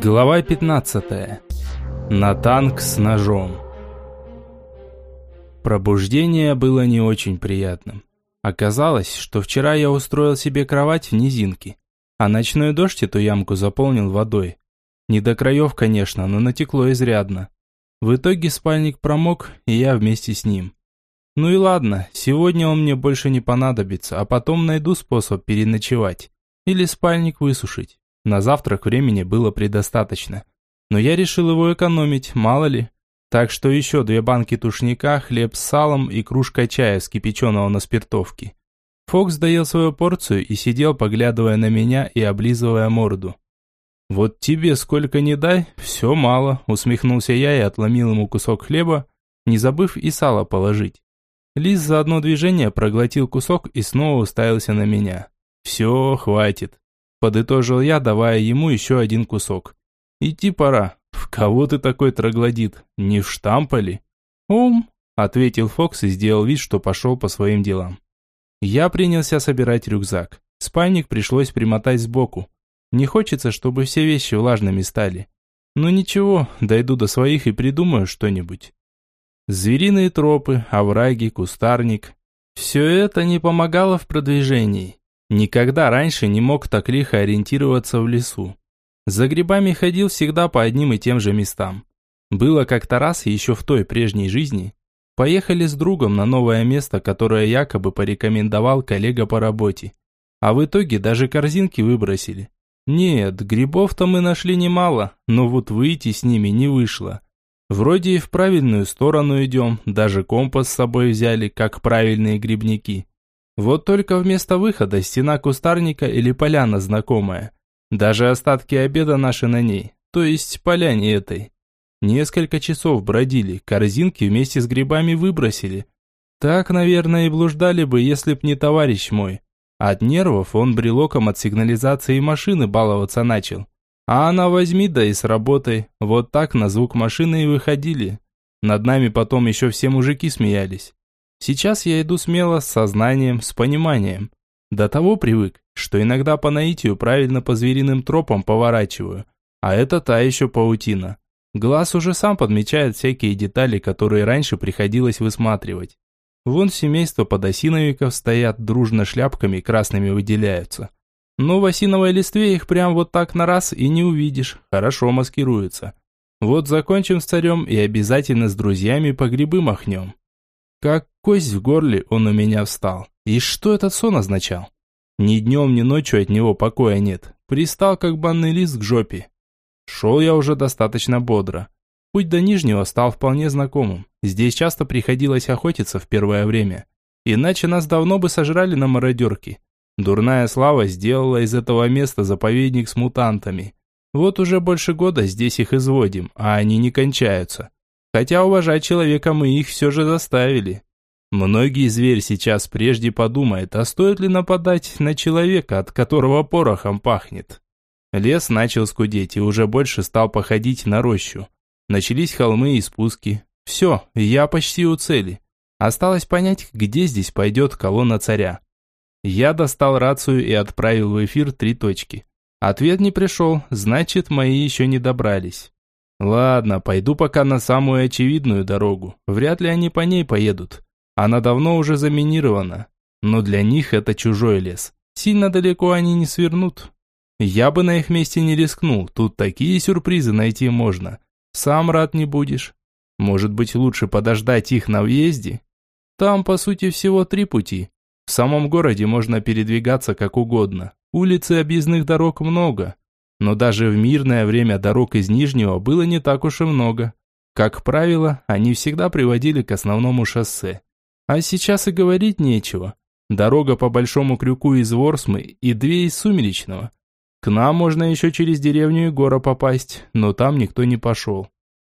Глава 15. На танк с ножом. Пробуждение было не очень приятным. Оказалось, что вчера я устроил себе кровать в низинке, а ночной дождь эту ямку заполнил водой. Не до краев, конечно, но натекло изрядно. В итоге спальник промок, и я вместе с ним. Ну и ладно, сегодня он мне больше не понадобится, а потом найду способ переночевать. Или спальник высушить. На завтрак времени было предостаточно. Но я решил его экономить, мало ли. Так что еще две банки тушника, хлеб с салом и кружка чая, скипяченого на спиртовке. Фокс доел свою порцию и сидел, поглядывая на меня и облизывая морду. «Вот тебе сколько не дай, все мало», усмехнулся я и отломил ему кусок хлеба, не забыв и сало положить. Лис за одно движение проглотил кусок и снова уставился на меня. «Все, хватит», подытожил я, давая ему еще один кусок. «Идти пора. В кого ты такой троглодит? Не в штампа ли?» «Ум», ответил Фокс и сделал вид, что пошел по своим делам. Я принялся собирать рюкзак. Спальник пришлось примотать сбоку. Не хочется, чтобы все вещи влажными стали. Но ничего, дойду до своих и придумаю что-нибудь. Звериные тропы, овраги, кустарник. Все это не помогало в продвижении. Никогда раньше не мог так лихо ориентироваться в лесу. За грибами ходил всегда по одним и тем же местам. Было как-то раз, еще в той прежней жизни, поехали с другом на новое место, которое якобы порекомендовал коллега по работе. А в итоге даже корзинки выбросили. Нет, грибов-то мы нашли немало, но вот выйти с ними не вышло. Вроде и в правильную сторону идем, даже компас с собой взяли, как правильные грибники. Вот только вместо выхода стена кустарника или поляна знакомая. Даже остатки обеда наши на ней, то есть поляне этой. Несколько часов бродили, корзинки вместе с грибами выбросили. Так, наверное, и блуждали бы, если б не товарищ мой. От нервов он брелоком от сигнализации машины баловаться начал. А она возьми да и с работой. Вот так на звук машины и выходили. Над нами потом еще все мужики смеялись. Сейчас я иду смело, с сознанием, с пониманием. До того привык, что иногда по наитию правильно по звериным тропам поворачиваю. А это та еще паутина. Глаз уже сам подмечает всякие детали, которые раньше приходилось высматривать. Вон семейство подосиновиков стоят, дружно шляпками красными выделяются. Но в осиновой листве их прям вот так на раз и не увидишь, хорошо маскируются. Вот закончим с царем и обязательно с друзьями по грибы махнем. Как кость в горле он у меня встал. И что этот сон означал? Ни днем, ни ночью от него покоя нет. Пристал, как банный лист к жопе. Шел я уже достаточно бодро. Путь до Нижнего стал вполне знакомым. Здесь часто приходилось охотиться в первое время. Иначе нас давно бы сожрали на мародерке. Дурная слава сделала из этого места заповедник с мутантами. Вот уже больше года здесь их изводим, а они не кончаются. Хотя уважать человека мы их все же заставили. Многие зверь сейчас прежде подумает, а стоит ли нападать на человека, от которого порохом пахнет. Лес начал скудеть и уже больше стал походить на рощу. Начались холмы и спуски. Все, я почти у цели. Осталось понять, где здесь пойдет колонна царя. Я достал рацию и отправил в эфир три точки. Ответ не пришел, значит, мои еще не добрались. Ладно, пойду пока на самую очевидную дорогу. Вряд ли они по ней поедут. Она давно уже заминирована. Но для них это чужой лес. Сильно далеко они не свернут. Я бы на их месте не рискнул. Тут такие сюрпризы найти можно. Сам рад не будешь. Может быть, лучше подождать их на въезде? Там, по сути, всего три пути. В самом городе можно передвигаться как угодно. Улиц и объездных дорог много. Но даже в мирное время дорог из Нижнего было не так уж и много. Как правило, они всегда приводили к основному шоссе. А сейчас и говорить нечего. Дорога по Большому Крюку из Ворсмы и две из Сумеречного. К нам можно еще через деревню Егора попасть, но там никто не пошел.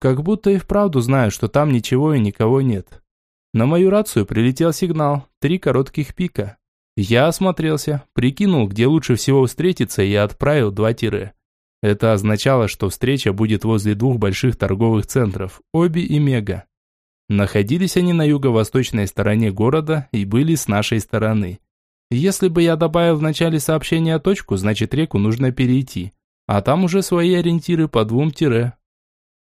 Как будто и вправду знают, что там ничего и никого нет. На мою рацию прилетел сигнал, три коротких пика. Я осмотрелся, прикинул, где лучше всего встретиться и отправил два тире. Это означало, что встреча будет возле двух больших торговых центров, Оби и Мега. Находились они на юго-восточной стороне города и были с нашей стороны. Если бы я добавил в начале сообщения точку, значит реку нужно перейти. а там уже свои ориентиры по двум тире.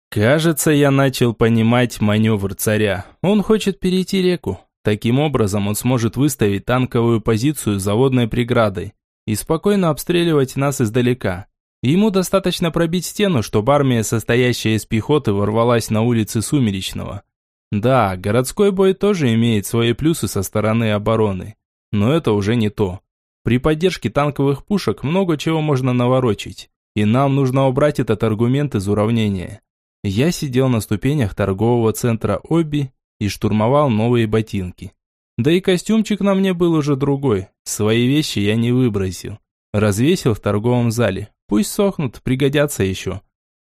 Кажется, я начал понимать маневр царя. Он хочет перейти реку. Таким образом, он сможет выставить танковую позицию заводной преградой и спокойно обстреливать нас издалека. Ему достаточно пробить стену, чтобы армия, состоящая из пехоты, ворвалась на улицы Сумеречного. Да, городской бой тоже имеет свои плюсы со стороны обороны, но это уже не то. При поддержке танковых пушек много чего можно наворочить, и нам нужно убрать этот аргумент из уравнения. Я сидел на ступенях торгового центра Оби и штурмовал новые ботинки. Да и костюмчик на мне был уже другой, свои вещи я не выбросил. Развесил в торговом зале, пусть сохнут, пригодятся еще.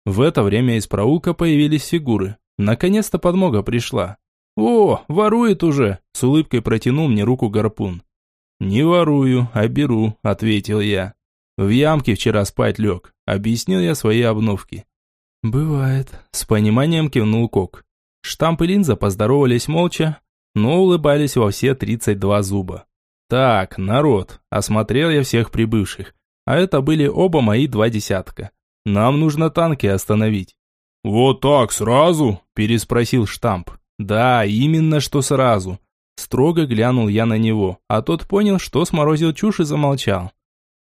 В это время из проулка появились фигуры. Наконец-то подмога пришла. «О, ворует уже!» – с улыбкой протянул мне руку гарпун. «Не ворую, а беру», – ответил я. «В ямке вчера спать лег», – объяснил я свои обновки. «Бывает», – с пониманием кивнул Кок. Штамп и линза поздоровались молча, но улыбались во все 32 зуба. «Так, народ», – осмотрел я всех прибывших, а это были оба мои два десятка. «Нам нужно танки остановить». «Вот так сразу?» – переспросил штамп. «Да, именно что сразу». Строго глянул я на него, а тот понял, что сморозил чушь и замолчал.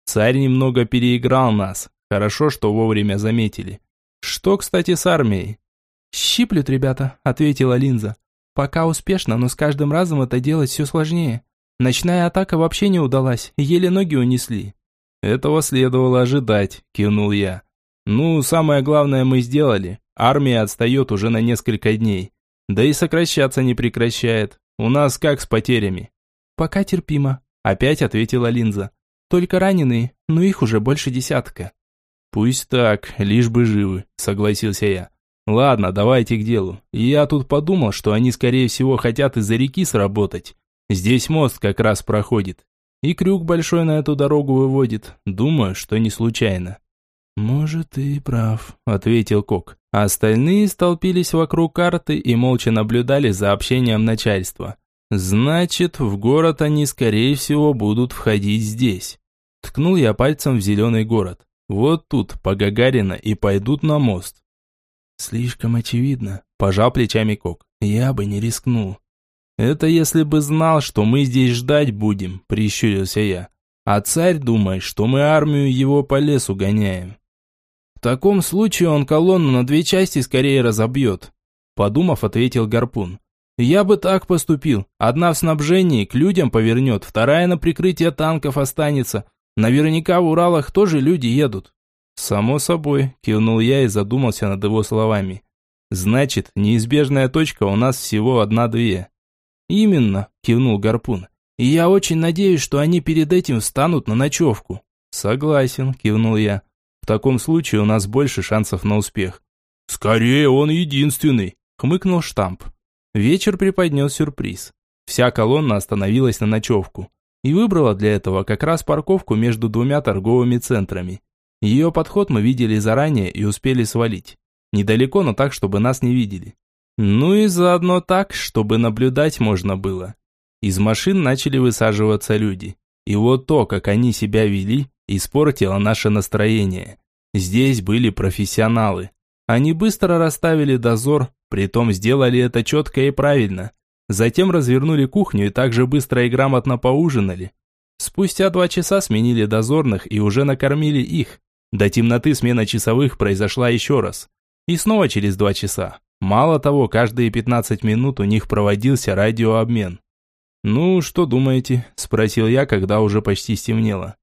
Царь немного переиграл нас. Хорошо, что вовремя заметили. Что, кстати, с армией? «Щиплют, ребята», — ответила Линза. «Пока успешно, но с каждым разом это делать все сложнее. Ночная атака вообще не удалась, еле ноги унесли». «Этого следовало ожидать», — кивнул я. «Ну, самое главное мы сделали. Армия отстает уже на несколько дней. Да и сокращаться не прекращает. У нас как с потерями?» «Пока терпимо», – опять ответила Линза. «Только раненые, но их уже больше десятка». «Пусть так, лишь бы живы», – согласился я. «Ладно, давайте к делу. Я тут подумал, что они, скорее всего, хотят из-за реки сработать. Здесь мост как раз проходит. И крюк большой на эту дорогу выводит. Думаю, что не случайно». «Может, ты и прав», – ответил Кок. Остальные столпились вокруг карты и молча наблюдали за общением начальства. «Значит, в город они, скорее всего, будут входить здесь». Ткнул я пальцем в зеленый город. Вот тут, по Гагарина, и пойдут на мост. «Слишком очевидно», – пожал плечами Кок. «Я бы не рискнул». «Это если бы знал, что мы здесь ждать будем», – прищурился я. «А царь думает, что мы армию его по лесу гоняем» таком случае он колонну на две части скорее разобьет», подумав, ответил Гарпун. «Я бы так поступил. Одна в снабжении, к людям повернет, вторая на прикрытие танков останется. Наверняка в Уралах тоже люди едут». «Само собой», – кивнул я и задумался над его словами. «Значит, неизбежная точка у нас всего одна-две». «Именно», – кивнул Гарпун. «И я очень надеюсь, что они перед этим встанут на ночевку». «Согласен», – кивнул я. В таком случае у нас больше шансов на успех. «Скорее, он единственный», – хмыкнул штамп. Вечер преподнес сюрприз. Вся колонна остановилась на ночевку и выбрала для этого как раз парковку между двумя торговыми центрами. Ее подход мы видели заранее и успели свалить. Недалеко, но так, чтобы нас не видели. Ну и заодно так, чтобы наблюдать можно было. Из машин начали высаживаться люди. И вот то, как они себя вели, испортило наше настроение. Здесь были профессионалы. Они быстро расставили дозор, притом сделали это четко и правильно. Затем развернули кухню и также быстро и грамотно поужинали. Спустя два часа сменили дозорных и уже накормили их. До темноты смена часовых произошла еще раз. И снова через два часа. Мало того, каждые 15 минут у них проводился радиообмен. «Ну, что думаете?» – спросил я, когда уже почти стемнело.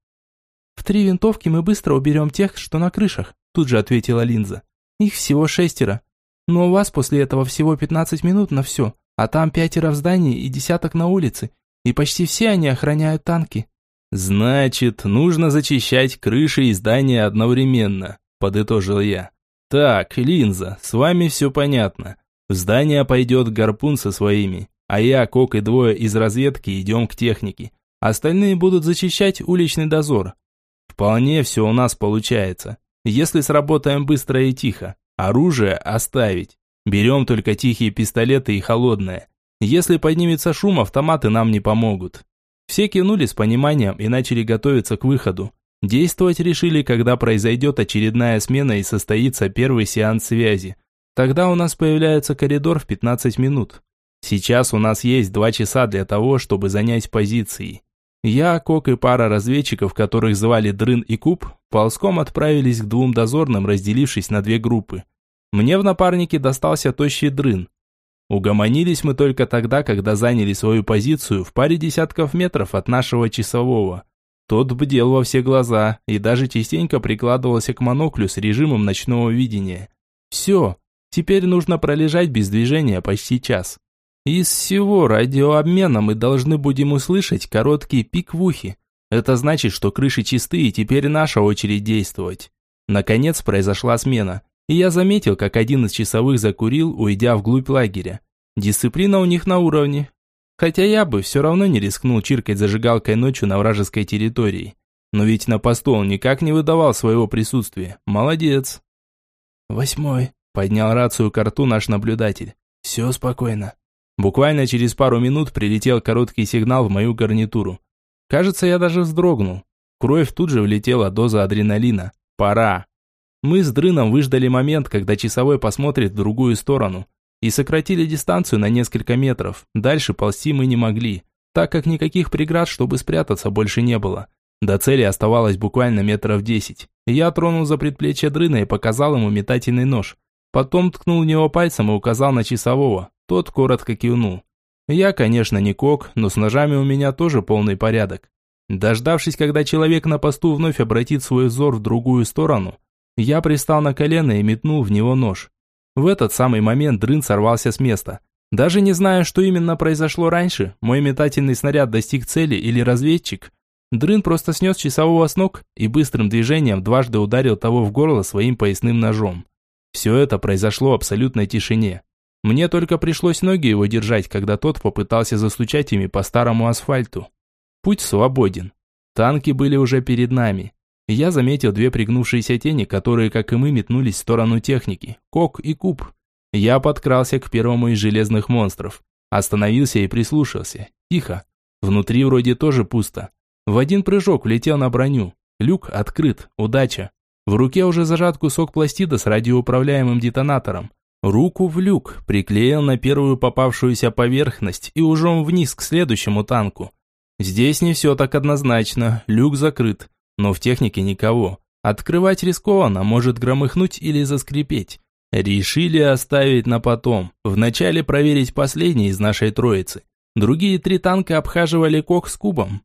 «В три винтовки мы быстро уберем тех, что на крышах», тут же ответила Линза. «Их всего шестеро. Но у вас после этого всего пятнадцать минут на все, а там пятеро в здании и десяток на улице, и почти все они охраняют танки». «Значит, нужно зачищать крыши и здания одновременно», подытожил я. «Так, Линза, с вами все понятно. В здание пойдет гарпун со своими, а я, Кок и двое из разведки идем к технике. Остальные будут зачищать уличный дозор. Вполне все у нас получается. Если сработаем быстро и тихо. Оружие оставить. Берем только тихие пистолеты и холодное. Если поднимется шум, автоматы нам не помогут. Все кивнули с пониманием и начали готовиться к выходу. Действовать решили, когда произойдет очередная смена и состоится первый сеанс связи. Тогда у нас появляется коридор в 15 минут. Сейчас у нас есть два часа для того, чтобы занять позиции. Я, Кок и пара разведчиков, которых звали Дрын и Куб, ползком отправились к двум дозорным, разделившись на две группы. Мне в напарнике достался тощий Дрын. Угомонились мы только тогда, когда заняли свою позицию в паре десятков метров от нашего часового. Тот бдел во все глаза и даже частенько прикладывался к моноклю с режимом ночного видения. Все, теперь нужно пролежать без движения почти час. Из всего радиообмена мы должны будем услышать короткий пик в ухе. Это значит, что крыши чисты и теперь наша очередь действовать. Наконец произошла смена, и я заметил, как один из часовых закурил, уйдя вглубь лагеря. Дисциплина у них на уровне. Хотя я бы все равно не рискнул чиркать зажигалкой ночью на вражеской территории. Но ведь на посту он никак не выдавал своего присутствия. Молодец. «Восьмой», — поднял рацию карту наш наблюдатель. «Все спокойно». Буквально через пару минут прилетел короткий сигнал в мою гарнитуру. Кажется, я даже вздрогнул. кровь тут же влетела доза адреналина. Пора. Мы с Дрыном выждали момент, когда часовой посмотрит в другую сторону. И сократили дистанцию на несколько метров. Дальше ползти мы не могли, так как никаких преград, чтобы спрятаться, больше не было. До цели оставалось буквально метров десять. Я тронул за предплечье Дрына и показал ему метательный нож. Потом ткнул в него пальцем и указал на часового. Тот коротко кивнул. Я, конечно, не кок, но с ножами у меня тоже полный порядок. Дождавшись, когда человек на посту вновь обратит свой взор в другую сторону, я пристал на колено и метнул в него нож. В этот самый момент дрын сорвался с места. Даже не знаю, что именно произошло раньше, мой метательный снаряд достиг цели или разведчик. Дрын просто снес часового с ног и быстрым движением дважды ударил того в горло своим поясным ножом. Все это произошло в абсолютной тишине. Мне только пришлось ноги его держать, когда тот попытался застучать ими по старому асфальту. Путь свободен. Танки были уже перед нами. Я заметил две пригнувшиеся тени, которые, как и мы, метнулись в сторону техники. Кок и Куб. Я подкрался к первому из железных монстров. Остановился и прислушался. Тихо. Внутри вроде тоже пусто. В один прыжок влетел на броню. Люк открыт. Удача. В руке уже зажат кусок пластида с радиоуправляемым детонатором. Руку в люк, приклеил на первую попавшуюся поверхность и ужом вниз к следующему танку. Здесь не все так однозначно, люк закрыт, но в технике никого. Открывать рискованно, может громыхнуть или заскрипеть. Решили оставить на потом, вначале проверить последний из нашей троицы. Другие три танка обхаживали кок с кубом.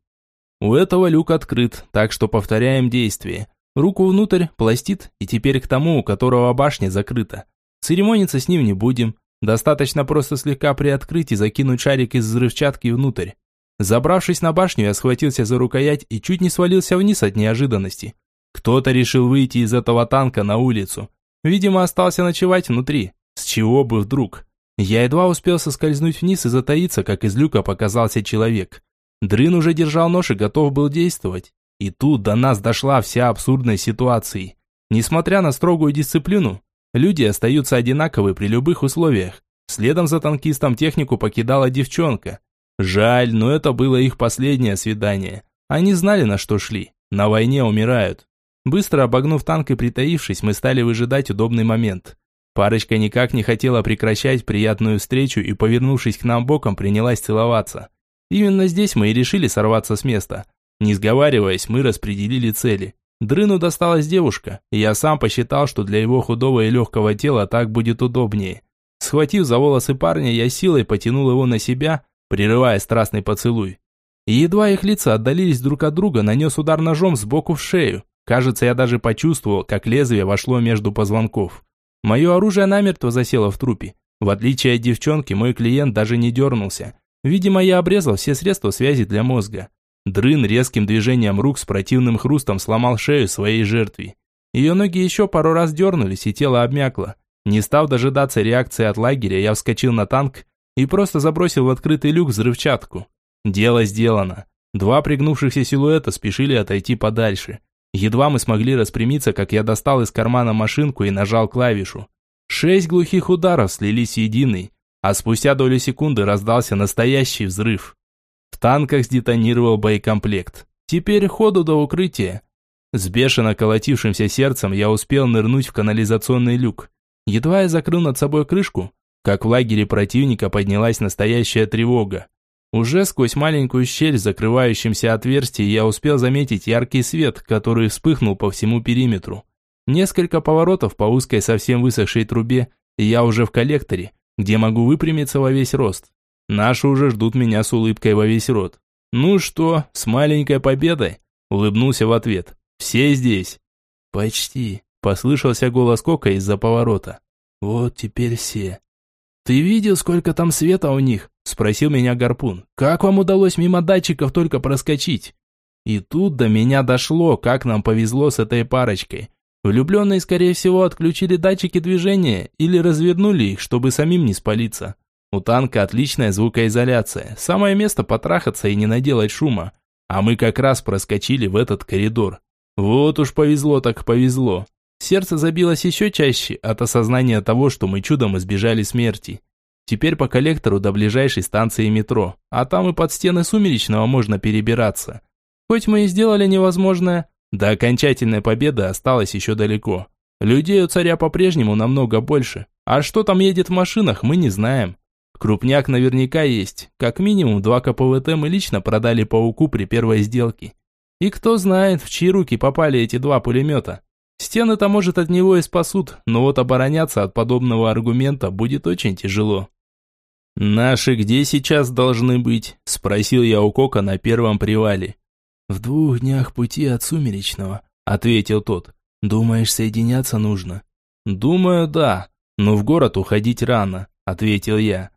У этого люк открыт, так что повторяем действие. Руку внутрь, пластит, и теперь к тому, у которого башня закрыта. Церемониться с ним не будем. Достаточно просто слегка приоткрыть и закинуть шарик из взрывчатки внутрь. Забравшись на башню, я схватился за рукоять и чуть не свалился вниз от неожиданности. Кто-то решил выйти из этого танка на улицу. Видимо, остался ночевать внутри. С чего бы вдруг? Я едва успел соскользнуть вниз и затаиться, как из люка показался человек. Дрын уже держал нож и готов был действовать. И тут до нас дошла вся абсурдная ситуация. Несмотря на строгую дисциплину, Люди остаются одинаковы при любых условиях. Следом за танкистом технику покидала девчонка. Жаль, но это было их последнее свидание. Они знали, на что шли. На войне умирают. Быстро обогнув танк и притаившись, мы стали выжидать удобный момент. Парочка никак не хотела прекращать приятную встречу и, повернувшись к нам боком, принялась целоваться. Именно здесь мы и решили сорваться с места. Не сговариваясь, мы распределили цели. Дрыну досталась девушка, и я сам посчитал, что для его худого и легкого тела так будет удобнее. Схватив за волосы парня, я силой потянул его на себя, прерывая страстный поцелуй. И едва их лица отдалились друг от друга, нанес удар ножом сбоку в шею. Кажется, я даже почувствовал, как лезвие вошло между позвонков. Мое оружие намертво засело в трупе. В отличие от девчонки, мой клиент даже не дернулся. Видимо, я обрезал все средства связи для мозга. Дрын резким движением рук с противным хрустом сломал шею своей жертве. Ее ноги еще пару раз дернулись, и тело обмякло. Не став дожидаться реакции от лагеря, я вскочил на танк и просто забросил в открытый люк взрывчатку. Дело сделано. Два пригнувшихся силуэта спешили отойти подальше. Едва мы смогли распрямиться, как я достал из кармана машинку и нажал клавишу. Шесть глухих ударов слились в единый, а спустя долю секунды раздался настоящий взрыв. В танках сдетонировал боекомплект. Теперь ходу до укрытия. С бешено колотившимся сердцем я успел нырнуть в канализационный люк. Едва я закрыл над собой крышку, как в лагере противника поднялась настоящая тревога. Уже сквозь маленькую щель в закрывающемся отверстии я успел заметить яркий свет, который вспыхнул по всему периметру. Несколько поворотов по узкой совсем высохшей трубе, и я уже в коллекторе, где могу выпрямиться во весь рост. Наши уже ждут меня с улыбкой во весь рот. «Ну что, с маленькой победой?» Улыбнулся в ответ. «Все здесь?» «Почти», – послышался голос Кока из-за поворота. «Вот теперь все». «Ты видел, сколько там света у них?» – спросил меня Гарпун. «Как вам удалось мимо датчиков только проскочить?» И тут до меня дошло, как нам повезло с этой парочкой. Влюбленные, скорее всего, отключили датчики движения или развернули их, чтобы самим не спалиться. У танка отличная звукоизоляция, самое место потрахаться и не наделать шума. А мы как раз проскочили в этот коридор. Вот уж повезло так повезло. Сердце забилось еще чаще от осознания того, что мы чудом избежали смерти. Теперь по коллектору до ближайшей станции метро, а там и под стены Сумеречного можно перебираться. Хоть мы и сделали невозможное, до окончательной победы осталось еще далеко. Людей у царя по-прежнему намного больше, а что там едет в машинах, мы не знаем. Крупняк наверняка есть, как минимум два КПВТ мы лично продали пауку при первой сделке. И кто знает, в чьи руки попали эти два пулемета. Стены-то, может, от него и спасут, но вот обороняться от подобного аргумента будет очень тяжело. «Наши где сейчас должны быть?» – спросил я у Кока на первом привале. «В двух днях пути от Сумеречного», – ответил тот. «Думаешь, соединяться нужно?» «Думаю, да, но в город уходить рано», – ответил я.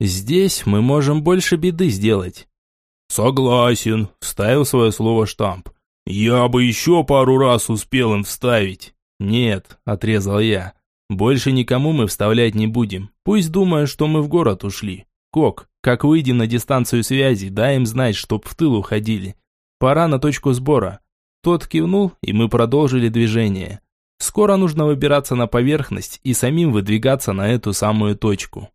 «Здесь мы можем больше беды сделать». «Согласен», – вставил свое слово штамп. «Я бы еще пару раз успел им вставить». «Нет», – отрезал я. «Больше никому мы вставлять не будем. Пусть думают, что мы в город ушли. Кок, как выйдем на дистанцию связи, дай им знать, чтоб в тыл уходили. Пора на точку сбора». Тот кивнул, и мы продолжили движение. Скоро нужно выбираться на поверхность и самим выдвигаться на эту самую точку.